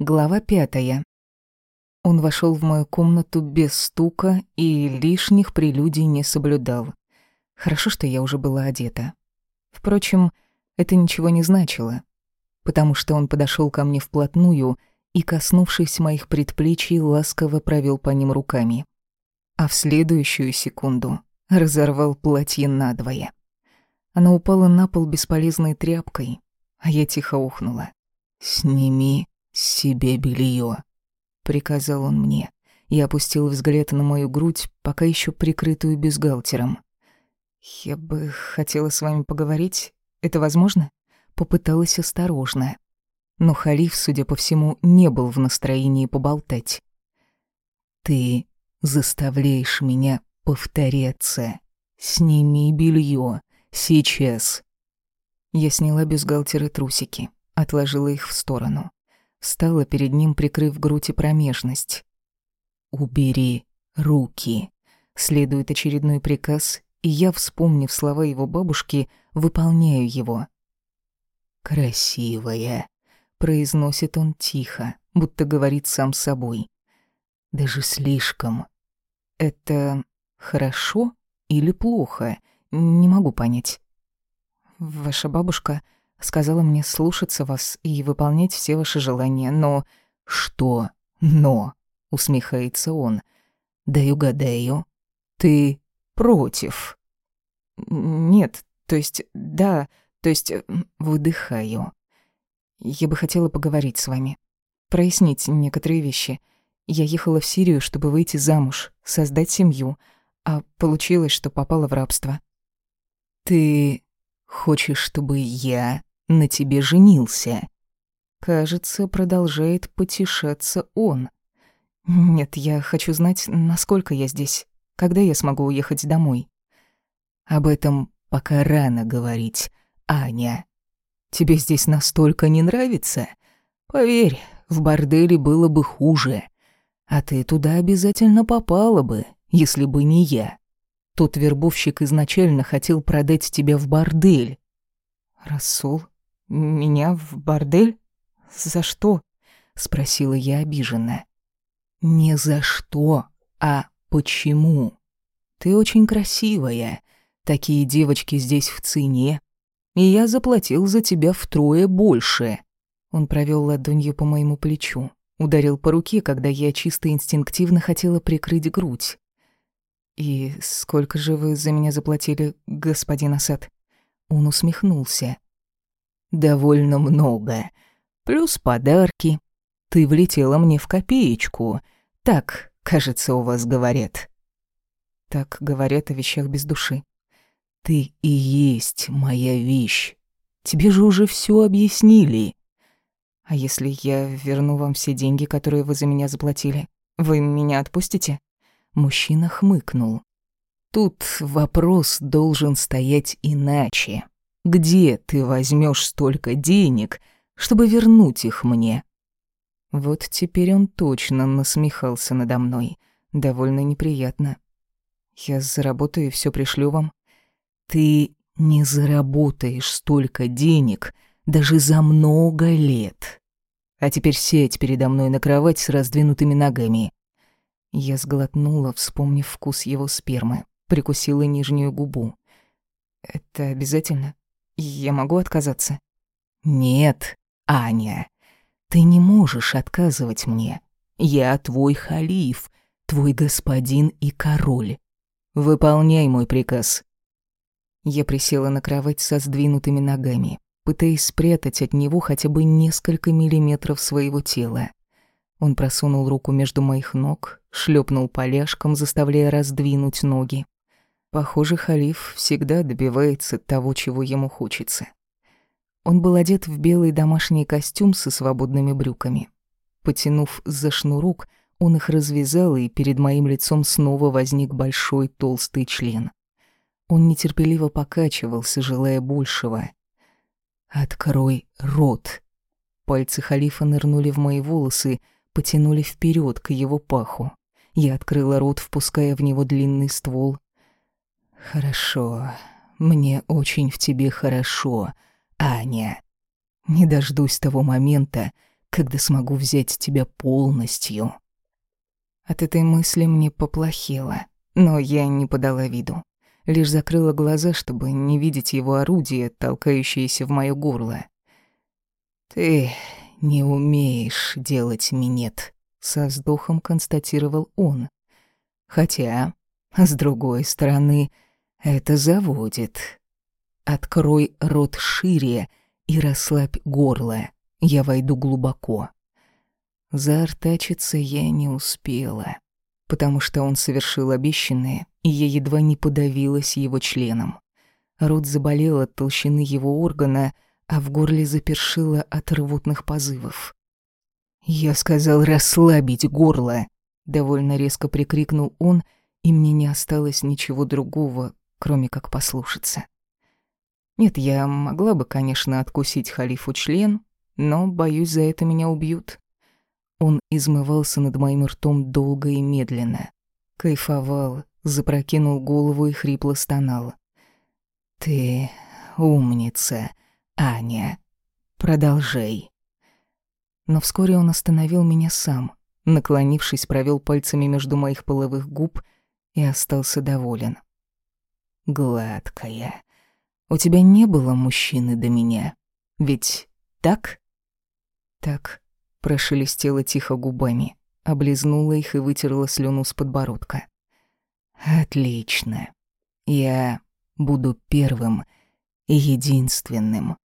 Глава пятая. Он вошел в мою комнату без стука и лишних прелюдий не соблюдал. Хорошо, что я уже была одета. Впрочем, это ничего не значило, потому что он подошел ко мне вплотную и, коснувшись моих предплечий, ласково провел по ним руками. А в следующую секунду разорвал платье надвое. Оно упало на пол бесполезной тряпкой, а я тихо ухнула. «Сними себе белье, приказал он мне и опустил взгляд на мою грудь, пока еще прикрытую бюстгальтером. «Я бы хотела с вами поговорить. Это возможно?» Попыталась осторожно. Но халиф, судя по всему, не был в настроении поболтать. «Ты заставляешь меня повторяться. Сними белье. Сейчас». Я сняла бюстгальтер и трусики, отложила их в сторону. Встала перед ним, прикрыв грудь и промежность. «Убери руки», — следует очередной приказ, и я, вспомнив слова его бабушки, выполняю его. «Красивая», — произносит он тихо, будто говорит сам собой. «Даже слишком. Это хорошо или плохо? Не могу понять». «Ваша бабушка...» Сказала мне слушаться вас и выполнять все ваши желания, но... Что «но»? Усмехается он. Да угадаю. Ты против? Нет, то есть, да, то есть, выдыхаю. Я бы хотела поговорить с вами. Прояснить некоторые вещи. Я ехала в Сирию, чтобы выйти замуж, создать семью, а получилось, что попала в рабство. Ты хочешь, чтобы я на тебе женился. Кажется, продолжает потешаться он. Нет, я хочу знать, насколько я здесь. Когда я смогу уехать домой? Об этом пока рано говорить, Аня. Тебе здесь настолько не нравится? Поверь, в борделе было бы хуже. А ты туда обязательно попала бы, если бы не я. Тот вербовщик изначально хотел продать тебя в бордель. Расул, «Меня в бордель? За что?» — спросила я обиженно. «Не за что, а почему? Ты очень красивая. Такие девочки здесь в цене. И я заплатил за тебя втрое больше». Он провел ладонью по моему плечу, ударил по руке, когда я чисто инстинктивно хотела прикрыть грудь. «И сколько же вы за меня заплатили, господин Асад?» Он усмехнулся довольно много. Плюс подарки. Ты влетела мне в копеечку. Так, кажется, у вас говорят. Так говорят о вещах без души. Ты и есть моя вещь. Тебе же уже все объяснили. А если я верну вам все деньги, которые вы за меня заплатили, вы меня отпустите? Мужчина хмыкнул. Тут вопрос должен стоять иначе. Где ты возьмешь столько денег, чтобы вернуть их мне?» Вот теперь он точно насмехался надо мной. Довольно неприятно. Я заработаю и все пришлю вам. Ты не заработаешь столько денег даже за много лет. А теперь сядь передо мной на кровать с раздвинутыми ногами. Я сглотнула, вспомнив вкус его спермы, прикусила нижнюю губу. Это обязательно? Я могу отказаться? Нет, Аня. Ты не можешь отказывать мне. Я твой халиф, твой господин и король. Выполняй мой приказ. Я присела на кровать со сдвинутыми ногами, пытаясь спрятать от него хотя бы несколько миллиметров своего тела. Он просунул руку между моих ног, шлепнул поляшком, заставляя раздвинуть ноги. Похоже, халиф всегда добивается того, чего ему хочется. Он был одет в белый домашний костюм со свободными брюками. Потянув за шнурок, он их развязал, и перед моим лицом снова возник большой толстый член. Он нетерпеливо покачивался, желая большего. «Открой рот!» Пальцы халифа нырнули в мои волосы, потянули вперед к его паху. Я открыла рот, впуская в него длинный ствол, «Хорошо. Мне очень в тебе хорошо, Аня. Не дождусь того момента, когда смогу взять тебя полностью. От этой мысли мне поплохело, но я не подала виду. Лишь закрыла глаза, чтобы не видеть его орудие, толкающееся в моё горло. «Ты не умеешь делать минет», — со вздохом констатировал он. «Хотя, с другой стороны, это заводит. Открой рот шире и расслабь горло. Я войду глубоко. Заортачиться я не успела, потому что он совершил обещанное, и я едва не подавилась его членом. Рот заболел от толщины его органа, а в горле запершило от рвотных позывов. «Я сказал расслабить горло!» — довольно резко прикрикнул он, и мне не осталось ничего другого, кроме как послушаться. Нет, я могла бы, конечно, откусить халифу член, но, боюсь, за это меня убьют. Он измывался над моим ртом долго и медленно. Кайфовал, запрокинул голову и хрипло стонал. «Ты умница, Аня. Продолжай». Но вскоре он остановил меня сам, наклонившись, провел пальцами между моих половых губ и остался доволен. «Гладкая. У тебя не было мужчины до меня, ведь так?» «Так», — прошелестела тихо губами, облизнула их и вытерла слюну с подбородка. «Отлично. Я буду первым и единственным».